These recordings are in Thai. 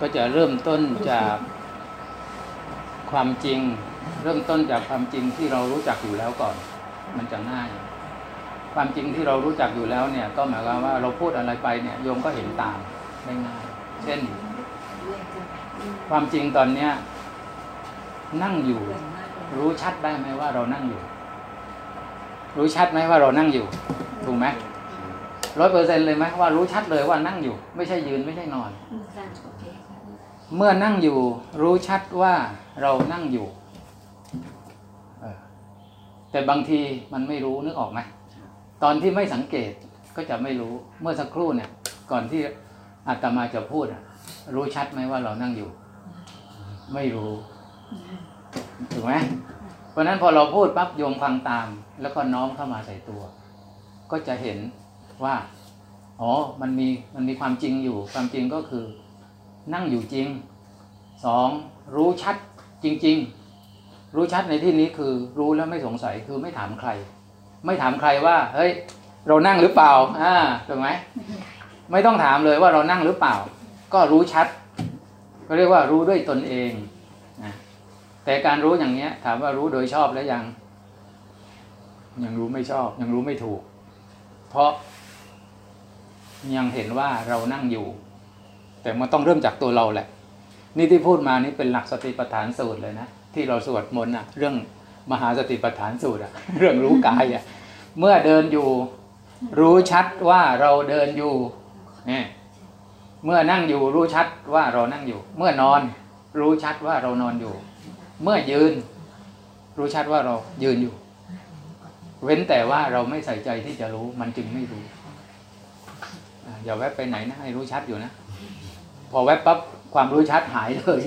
ก็จะเริ่มต้นจากความจริง เริ่มต้นจากความจริงที่เรารู้จักอยู่แล้วก่อน มันจะง่าย ความจริงที่เรารู้จักอยู่แล้วเนี่ย ก็หมายความว่าเราพูดอะไรไปเนี่ยโยมก็เห็นตามได้ง่าย เช่น ความจริงตอนเนี้ยนั่งอยู่ รู้ชัดได้ไหมว่าเรานั่งอยู่ รู้ชัดไหมว่าเรานั่งอยู่ ถูกไหมร้อยเปอร์เซ็นเลยไหมว่ารู้ชัดเลยว่านั่งอยู่ ไม่ใช่ยืนไม่ใช่นอน เมื่อนั่งอยู่รู้ชัดว่าเรานั่งอยู่แต่บางทีมันไม่รู้นึกออกไหมตอนที่ไม่สังเกตก็จะไม่รู้เมื่อสักครู่เนี่ย ก่อนที่อาตมาจะพูดรู้ชัดไหมว่าเรานั่งอยู่ ไม่รู้ถูกไหมเพราะนั้นพอเราพูดปั๊บโยมฟังตาม แล้วก็น้อมเข้ามาใส่ตัว ก็จะเห็นว่า อ๋อ มันมีมันมีความจริงอยู่ ความจริงก็คือ นั่งอยู่จริงสองรู้ชัดจริง ๆ รู้ชัดในที่นี้คือรู้แล้วไม่สงสัยคือไม่ถามใคร ไม่ถามใครว่า เฮ้ย เรานั่งหรือเปล่าอ่าถูกไหมไม่ต้องถามเลยว่าเรานั่งหรือเปล่า ก็รู้ชัด ก็เรียกว่ารู้ด้วยตนเองนะแต่การรู้อย่างเนี้ย ถามว่ารู้โดยชอบแล้วยัง ยังรู้ไม่ชอบ ยังรู้ไม่ถูก เพราะยังเห็นว่าเรานั่งอยู่ แต่มันต้องเริ่มจากตัวเราแหละ นี่ที่พูดมานี่เป็นหลักสติปัฏฐานสูตรเลยนะ ที่เราสวดมนต์อะเรื่องมหาสติปัฏฐานสูตรอะเรื่องรู้กายอะเมื่อเดินอยู่รู้ชัดว่าเราเดินอยู่เนี่ยเมื่อนั่งอยู่รู้ชัดว่าเรานั่งอยู่ เมื่อนอนรู้ชัดว่าเรานอนอยู่ เมื่อยืน รู้ชัดว่าเรายืนอยู่ เว้นแต่ว่าเราไม่ใส่ใจที่จะรู้มันจึงไม่รู้อย่าแวบไปไหนนะให้รู้ชัดอยู่นะ พอแวบปั๊บความรู้ชัดหายเลย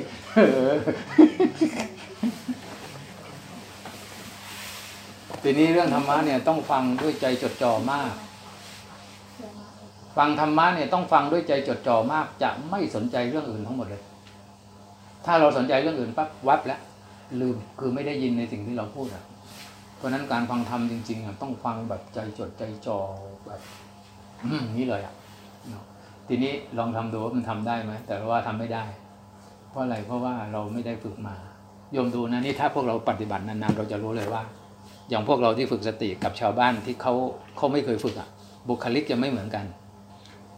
ทีนี้เรื่องธรรมะเนี่ยต้องฟังด้วยใจจดจ่อมาก ฟังธรรมะเนี่ยต้องฟังด้วยใจจดจ่อมาก จะไม่สนใจเรื่องอื่นทั้งหมดเลย ถ้าเราสนใจเรื่องอื่นปั๊บวับแล้วลืมคือไม่ได้ยินในสิ่งที่เราพูดอะ เพราะนั้นการฟังธรรมจริงๆอะต้องฟังแบบใจจดใจจ่อแบบนี้เลยอะ ทีนี้ลองทำดูว่ามันทำได้ไหมแต่ว่าทำไม่ได้ เพราะอะไรเพราะว่าเราไม่ได้ฝึกมาโยมดูนะนี่ถ้าพวกเราปฏิบัตินานๆเราจะรู้เลยว่า อย่างพวกเราที่ฝึกสติกับชาวบ้านที่เขาเขาไม่เคยฝึกอะ บุคลิกจะไม่เหมือนกัน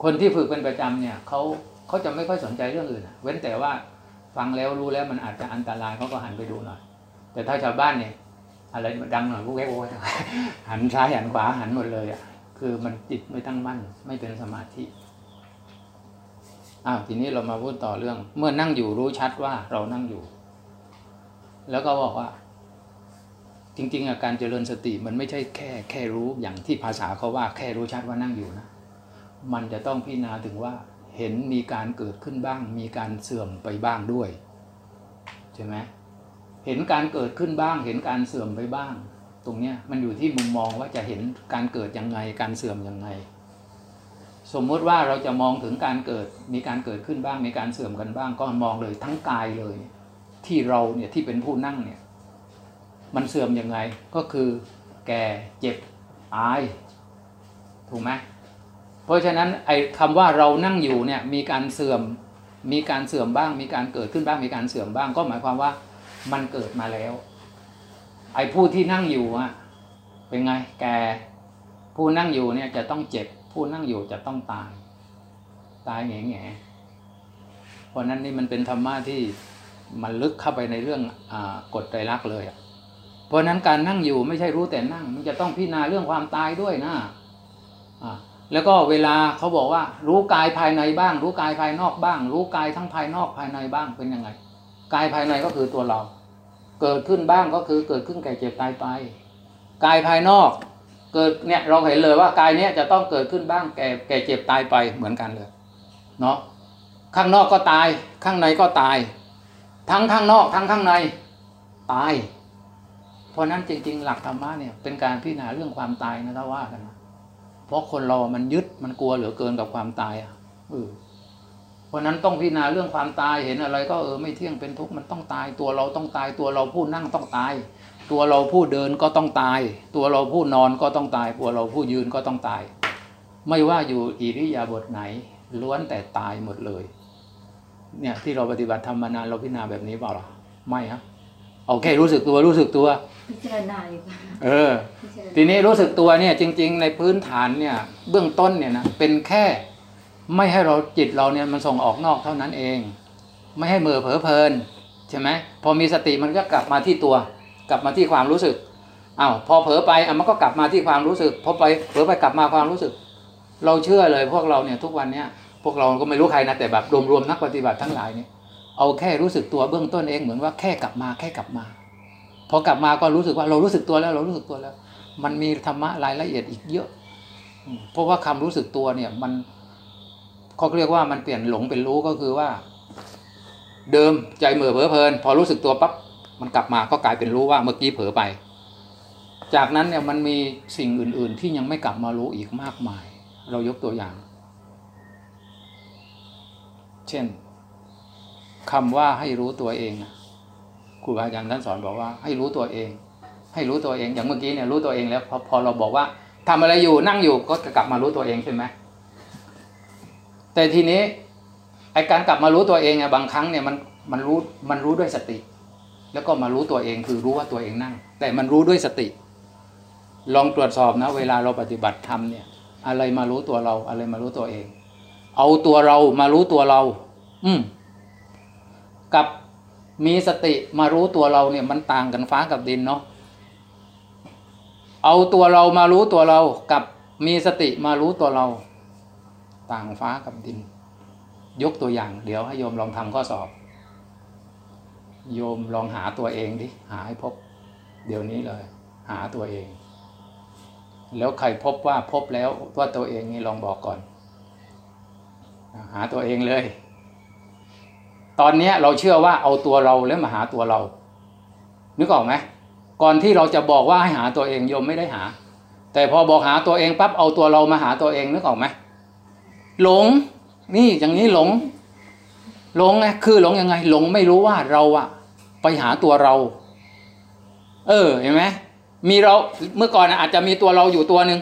คนที่ฝึกเป็นประจำเนี่ยเขาเขาจะไม่ค่อยสนใจเรื่องอื่นเว้นแต่ว่าฟังแล้วรู้แล้วมันอาจจะอันตรายเขาก็หันไปดูหน่อย แต่ถ้าชาวบ้านเนี่ย อะไรดังหน่อยพวกแกโอ้ยหันซ้ายหันขวาหันหมดเลยอะคือมันจิตไม่ตั้งมั่นไม่เป็นสมาธิ อ้าวทีนี้เรามาพูดต่อเรื่อง เมื่อนั่งอยู่รู้ชัดว่าเรานั่งอยู่ แล้วก็บอกว่า จริง ๆอาการเจริญสติมันไม่ใช่แค่แค่รู้อย่างที่ภาษาเขาว่า แค่รู้ชัดว่านั่งอยู่นะ มันจะต้องพิจารณาถึงว่าเห็นมีการเกิดขึ้นบ้าง มีการเสื่อมไปบ้างด้วยใช่ไหมเห็นการเกิดขึ้นบ้าง เห็นการเสื่อมไปบ้าง ตรงเนี้ยมันอยู่ที่มุมมองว่าจะเห็นการเกิดยังไง การเสื่อมยังไง สมมุติว่าเราจะมองถึงการเกิดมีการเกิดขึ้นบ้าง มีการเสื่อมกันบ้าง ก็มองเลยทั้งกายเลย ที่เราเนี่ยที่เป็นผู้นั่งเนี่ย มันเสื่อมยังไงก็คือแก่เจ็บตายถูกไหมเพราะฉะนั้นไอ้คำว่าเรานั่งอยู่เนี่ยมีการเสื่อมมีการเสื่อมบ้าง มีการเกิดขึ้นบ้าง มีการเสื่อมบ้าง ก็หมายความว่ามันเกิดมาแล้ว ไอ้ผู้ที่นั่งอยู่อะเป็นไงแกผู้นั่งอยู่เนี่ยจะต้องเจ็บ ผู้นั่งอยู่จะต้องตาย ตายแง่แง่เพราะนั้นนี่มันเป็นธรรมะที่มันลึกเข้าไปในเรื่องอกฎไตรลักษณ์เลยเพราะนั้นการนั่งอยู่ไม่ใช่รู้แต่นั่ง มันจะต้องพิจารณาเรื่องความตายด้วยนะแล้วก็เวลาเขาบอกว่า รู้กายภายในบ้าง รู้กายภายนอกบ้าง รู้กายทั้งภายนอกภายในบ้างเป็นยังไง กายภายในก็คือตัวเรา เกิดขึ้นบ้างก็คือเกิดขึ้นแก่เจ็บตายไป กายภายนอก เกิดเนี่ยเราเห็นเลยว่ากายเนี้ยจะต้องเกิดขึ้นบ้างแก่แก่เจ็บตายไปเหมือนกันเลยเนาะข้างนอกก็ตายข้างในก็ตาย ทั้งข้างนอกทั้งข้างในตาย เพราะนั้นจริง ๆ หลักธรรมะเนี่ยเป็นการพิจารณาเรื่องความตายนะถ้าว่ากันนะเพราะคนเรามันยึดมันกลัวเหลือเกินกับความตายอะเออเพราะนั้นต้องพิจารณาเรื่องความตายเห็นอะไร ก็เออไม่เที่ยงเป็นทุกข์มันต้องตายตัวเราต้องตายตัวเราผู้นั่งต้องตาย ตัวเราผู้เดินก็ต้องตาย ตัวเราผู้นอนก็ต้องตาย ตัวเราผู้ยืนก็ต้องตาย ไม่ว่าอยู่อิริยาบถไหน ล้วนแต่ตายหมดเลย เนี่ยที่เราปฏิบัติทำมานานเราพิจารณาแบบนี้เปล่าหรอไม่ครับโอเครู้สึกตัวรู้สึกตัวพิจารณาอยู่ค่ะเออพิจารณาทีนี้รู้สึกตัวเนี่ยจริง ๆ ในพื้นฐานเนี่ย เบื้องต้นเนี่ยนะเป็นแค่ไม่ให้เราจิตเราเนี่ยมันส่งออกนอกเท่านั้นเอง ไม่ให้มือเผลอเพลินใช่ไหมพอมีสติมันก็กลับมาที่ตัว กลับมาที่ความรู้สึกอ้าวพอเผลอไปอะมันก็กลับมาที่ความรู้สึกพอไปเผลอไปกลับมาความรู้สึก เราเชื่อเลยพวกเราเนี่ยทุกวันเนี้ยพวกเราก็ไม่รู้ใครนะแต่แบบรวมๆนักปฏิบัติทั้งหลายเนี่ยเอาแค่รู้สึกตัวเบื้องต้นเองเหมือนว่าแค่กลับมาแค่กลับมา พอกลับมาก็รู้สึกว่าเรารู้สึกตัวแล้วเรารู้สึกตัวแล้ว มันมีธรรมะรายละเอียดอีกเยอะ เพราะว่าคำรู้สึกตัวเนี่ยมันเขาเรียกว่ามันเปลี่ยนหลงเป็นรู้ก็คือว่า เดิมใจเหม่อเผลอเพลิน พอรู้สึกตัวปั๊บ มันกลับมาก็กลายเป็นรู้ว่าเมื่อกี้เผลอไป จากนั้นเนี่ยมันมีสิ่งอื่น ๆ ที่ยังไม่กลับมารู้อีกมากมาย เรายกตัวอย่าง เช่นคำว่าให้รู้ตัวเองครูบาอาจารย์ท่านสอนบอกว่า ให้รู้ตัวเอง ให้รู้ตัวเองอย่างเมื่อกี้เนี่ยรู้ตัวเองแล้วพอพอเราบอกว่าทำอะไรอยู่นั่งอยู่ก็จะกลับมารู้ตัวเองใช่ไหมแต่ทีนี้ไอการกลับมารู้ตัวเองอะบางครั้งเนี่ยมันมันรู้มันรู้ด้วยสติ แล้วก็มารู้ตัวเองคือรู้ว่าตัวเองนั่ง แต่มันรู้ด้วยสติ ลองตรวจสอบนะ เวลาเราปฏิบัติธรรมเนี่ยอะไรมารู้ตัวเราอะไรมารู้ตัวเอง เอาตัวเรามารู้ตัวเรา อืมกับมีสติมารู้ตัวเราเนี่ยมันต่างกันฟ้ากับดินเนาะเอาตัวเรามารู้ตัวเรากับมีสติมารู้ตัวเรา ต่างฟ้ากับดิน ยกตัวอย่าง เดี๋ยวให้โยมลองทำข้อสอบ โยมลองหาตัวเองดิ หาให้พบ เดี๋ยวนี้เลย หาตัวเอง แล้วใครพบว่าพบแล้วว่าตัวเองนี่ลองบอกก่อน หาตัวเองเลย ตอนนี้เราเชื่อว่าเอาตัวเราแล้วมาหาตัวเรา นึกออกไหมก่อนที่เราจะบอกว่าให้หาตัวเองโยมไม่ได้หา แต่พอบอกหาตัวเองปั๊บเอาตัวเรามาหาตัวเองนึกออกไหมหลง นี่อย่างนี้หลง หลงไงคือหลงยังไง หลงไม่รู้ว่าเราอะไปหาตัวเรา เออเห็นไหมมีเราเมื่อก่อนน่ะอาจจะมีตัวเราอยู่ตัวหนึ่ง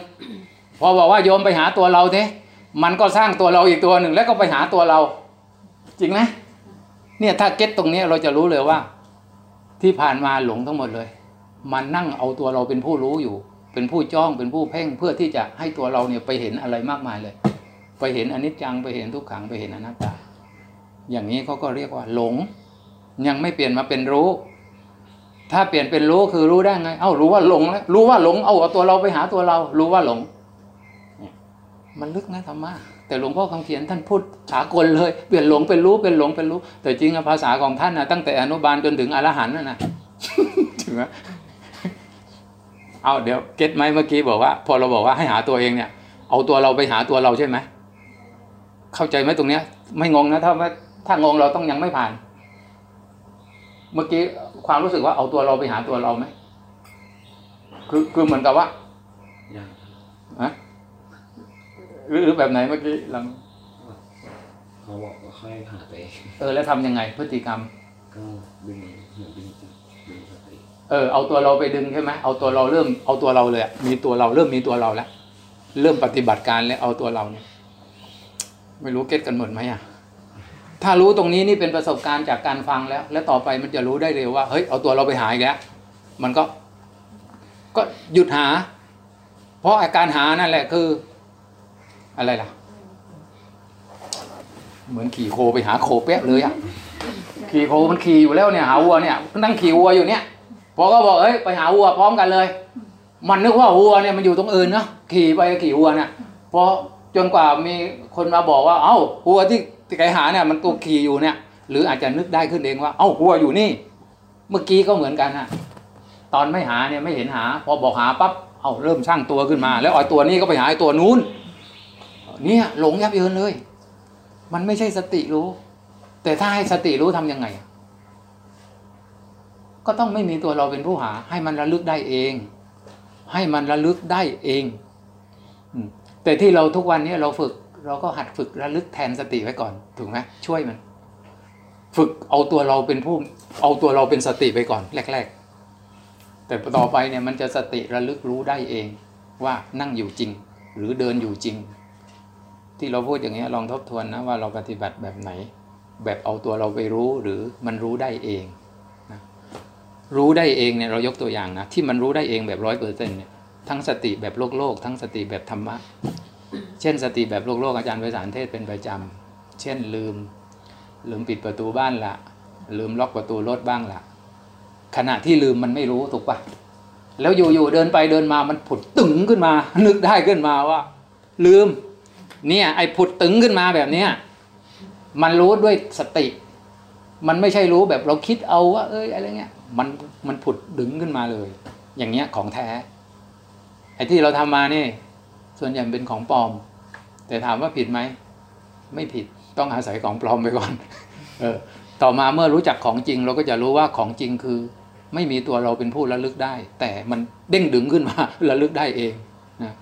พอบอกว่าโยมไปหาตัวเราเทมันก็สร้างตัวเราอีกตัวหนึ่งแล้วก็ไปหาตัวเรา จริงไหมเนี่ยถ้าเก็ตตรงนี้เราจะรู้เลยว่า ที่ผ่านมาหลงทั้งหมดเลยมันนั่งเอาตัวเราเป็นผู้รู้อยู่ เป็นผู้จ้องเป็นผู้เพ่งเพื่อที่จะให้ตัวเราเนี่ยไปเห็นอะไรมากมายเลย ไปเห็นอนิจจังไปเห็นทุกขังไปเห็นอนัตตา อย่างนี้เขาก็เรียกว่า หลง ยังไม่เปลี่ยนมาเป็นรู้ ถ้าเปลี่ยนเป็นรู้คือรู้ได้ไง เอ้ารู้ว่าหลงแล้วรู้ว่าหลงเอาเอาตัวเราไปหาตัวเรา รู้ว่าหลงเนี่ยมันลึกนะธรรมะแต่หลวงพ่อคำเขียนท่านพูดสากลเลยเปลี่ยนหลงเป็นรู้เป็นหลงเป็นรู้ แต่จริงภาษาของท่านนะตั้งแต่อนุบาลจนถึงอรหันต์นะนะถึงเอาเดี๋ยวเก็ตไหมเมื่อกี้บอกว่า พอเราบอกว่าให้หาตัวเองเนี่ย เอาตัวเราไปหาตัวเราใช่ไหมเข้าใจไหมตรงเนี้ย ไม่งงนะถ้าว่า ถ้างงเราต้องยังไม่ผ่าน เมื่อกี้ความรู้สึกว่าเอาตัวเราไปหาตัวเราไหมคือคือเหมือนกับว่ายังอะหรือหรือแบบไหนเมื่อกี้ลองเขาบอกว่าค่อยหาตัวเองเออแล้วทำยังไง พฤติกรรม ก็ดึงเหมือนดึงจิตดึงสติเออเอาตัวเราไปดึงใช่ไหมเอาตัวเราเริ่มเอาตัวเราเลยอะมีตัวเราเริ่มมีตัวเราแล้วเริ่มปฏิบัติการแล้วเอาตัวเราเนี่ย ไม่รู้เก็ตกันหมดไหมอะ ถ้ารู้ตรงนี้นี่เป็นประสบการณ์จากการฟังแล้ว แล้วต่อไปมันจะรู้ได้เร็วว่าเฮ้ยเอาตัวเราไปหาอีกแล้วมันก็ ก็หยุดหา เพราะอาการหานั่นแหละคือ อะไรล่ะ เหมือนขี่โคไปหาโคเป๊ะเลยอะขี่โคมันขี่อยู่แล้วเนี่ยหาวัวเนี่ยมันนั่งขี่วัวอยู่เนี่ยพอก็บอกเอ้ยไปหาวัวพร้อมกันเลย มันนึกว่าวัวเนี่ยมันอยู่ตรงอื่นเนาะขี่ไปขี่วัวเนี่ยพอจนกว่ามีคนมาบอกว่า เอ้าวัวที่ ที่ไกหาเนี่ยมันตัวขี่อยู่เนี่ย หรืออาจจะนึกได้ขึ้นเองว่า เอ้าวัวอยู่นี่ เมื่อกี้ก็เหมือนกันฮะตอนไม่หาเนี่ยไม่เห็นหา พอบอกหาปั๊บเอ้าเริ่มสร้างตัวขึ้นมา แล้วไอ้ตัวนี้ก็ไปหาไอ้ตัวนู้นเนี่ยหลงยับเยินเลย มันไม่ใช่สติรู้ แต่ถ้าให้สติรู้ทำยังไง ก็ต้องไม่มีตัวเราเป็นผู้หา ให้มันระลึกได้เอง ให้มันระลึกได้เองแต่ที่เราทุกวันนี้เราฝึก เราก็หัดฝึกระลึกแทนสติไว้ก่อนถูกไหมช่วยมัน ฝึกเอาตัวเราเป็นผู้เอาตัวเราเป็นสติไปก่อนแรก ๆ แต่ต่อไปเนี่ยมันจะสติระลึกรู้ได้เองว่านั่งอยู่จริง หรือเดินอยู่จริง ที่เราพูดอย่างนี้ยลองทบทวนนะว่าเราปฏิบัติแบบไหน แบบเอาตัวเราไปรู้หรือมันรู้ได้เองนะรู้ได้เองเนี่ยเรายกตัวอย่างนะที่มันรู้ได้เองแบบร้อยเปอร์เซ็นต์เนี่ยทั้งสติแบบโลกโลกทั้งสติแบบธรรมะ เช่นสติแบบโลกโลกอาจารย์ไพศาลเทศเป็นประจำ เช่นลืม ลืมปิดประตูบ้านละ ลืมล็อกประตูรถบ้างละ ขณะที่ลืมมันไม่รู้ถูกปะแล้วอยู่ๆเดินไปเดินมามันผุดตึงขึ้นมา นึกได้ขึ้นมาว่า ลืม เนี่ยไอ้ผุดตึงขึ้นมาแบบเนี้ยมันรู้ด้วยสติ มันไม่ใช่รู้แบบเราคิดเอาว่าเอ้ยอะไรเงี้ย มันมันผุดดึงขึ้นมาเลย อย่างเงี้ยของแท้ไอ้ที่เราทำมานี่ ส่วนใหญ่เป็นของปลอม แต่ถามว่าผิดไหม ไม่ผิดต้องอาศัยของปลอมไปก่อน เออ ต่อมาเมื่อรู้จักของจริง เราก็จะรู้ว่าของจริงคือ ไม่มีตัวเราเป็นผู้ระลึกได้ แต่มันเด้งดึงขึ้นมาระลึกได้เองนะ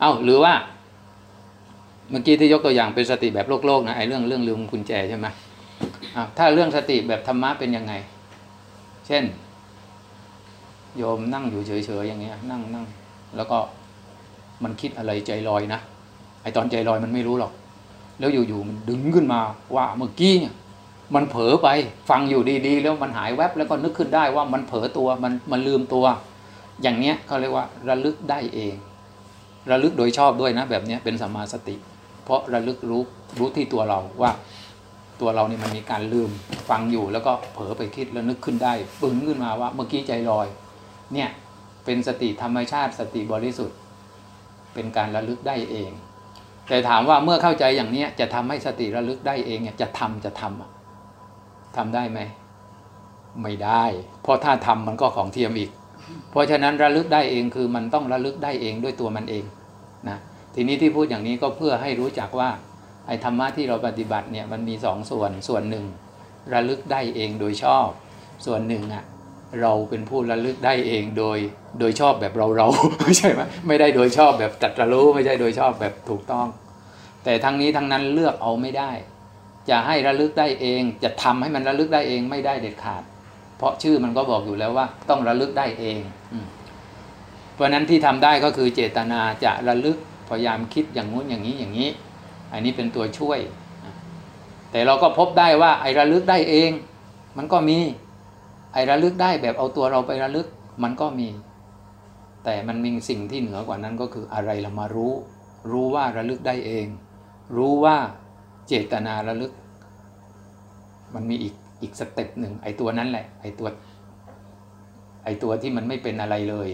เอ้าหรือว่า เมื่อกี้ที่ยกตัวอย่างเป็นสติแบบโลกโลกนะไอ้เรื่องเรื่องลืมกุญแจใช่ไหมอ้าวถ้าเรื่องสติแบบธรรมะเป็นยังไง เช่น โยมนั่งอยู่เฉยๆอย่างเงี้ย นั่งนั่งแล้วก็มันคิดอะไรใจลอยนะ ไอตอนใจลอยมันไม่รู้หรอก แล้วอยู่ๆมันดึงขึ้นมาว่าเมื่อกี้เนี่ยมันเผลอไปฟังอยู่ดีๆ แล้วมันหายแวบแล้วก็นึกขึ้นได้ว่ามันเผลอตัวมันมันลืมตัว อย่างเนี้ยเขาเรียกว่าระลึกได้เอง ระลึกโดยชอบด้วยนะ แบบเนี้ยเป็นสัมมาสติ เพราะระลึกรู้รู้ที่ตัวเราว่าตัวเรานี่มันมีการลืมฟังอยู่แล้วก็เผลอไปคิดแล้วนึกขึ้นได้ปึ้งขึ้นมาว่าเมื่อกี้ใจลอย เนี่ยเป็นสติธรรมชาติสติบริสุทธิ์ เป็นการระลึกได้เอง แต่ถามว่าเมื่อเข้าใจอย่างนี้จะทำให้สติระลึกได้เองเนี่ยจะทำจะทำทำได้ไหมไม่ได้ เพราะถ้าทำมันก็ของเทียมอีก เพราะฉะนั้นระลึกได้เองคือมันต้องระลึกได้เองด้วยตัวมันเองนะทีนี้ที่พูดอย่างนี้ก็เพื่อให้รู้จักว่าไอ้ธรรมะที่เราปฏิบัติเนี่ยมันมีสองส่วนส่วนหนึ่ง ระลึกได้เองโดยชอบ ส่วนหนึ่งอะเราเป็นผู้ระลึกได้เองโดยโดยชอบแบบเราเราไม่ใช่ไหมไม่ได้โดยชอบแบบตรัดรู้ไม่ใช่โดยชอบแบบถูกต้อง แต่ทั้งนี้ทั้งนั้นเลือกเอาไม่ได้ จะให้ระลึกได้เอง จะทำให้มันระลึกได้เองไม่ได้เด็ดขาด เพราะชื่อมันก็บอกอยู่แล้วว่า ต้องระลึกได้เองเพราะนั้นที่ทำได้ก็คือเจตนาจะระลึกพยายามคิดอย่างงู้นอย่างนี้อย่างนี้ อันนี้เป็นตัวช่วย แต่เราก็พบได้ว่าไอ้ระลึกได้เอง มันก็มี ไอ้ระลึกได้แบบเอาตัวเราไประลึกมันก็มี แต่มันมีสิ่งที่เหนือกว่านั้นก็คืออะไรเรามารู้ รู้ว่าระลึกได้เอง รู้ว่าเจตนาระลึก มันมีอีกอีก step หนึ่งไอ้ตัวนั้นแหละ ไอ้ตัว ไอ้ตัวที่มันไม่เป็นอะไรเลย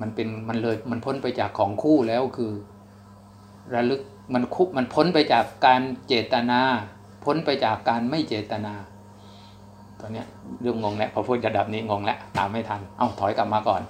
มันเป็นมันเลยมันพ้นไปจากของคู่แล้วคือ ระลึกมันคุบมันพ้นไปจากการเจตนา พ้นไปจากการไม่เจตนาตอนเนี้ยเรื่องงงแล้วพอพูดระดับนี้งงแล้วตามไม่ทัน เอาถอยกลับมาก่อน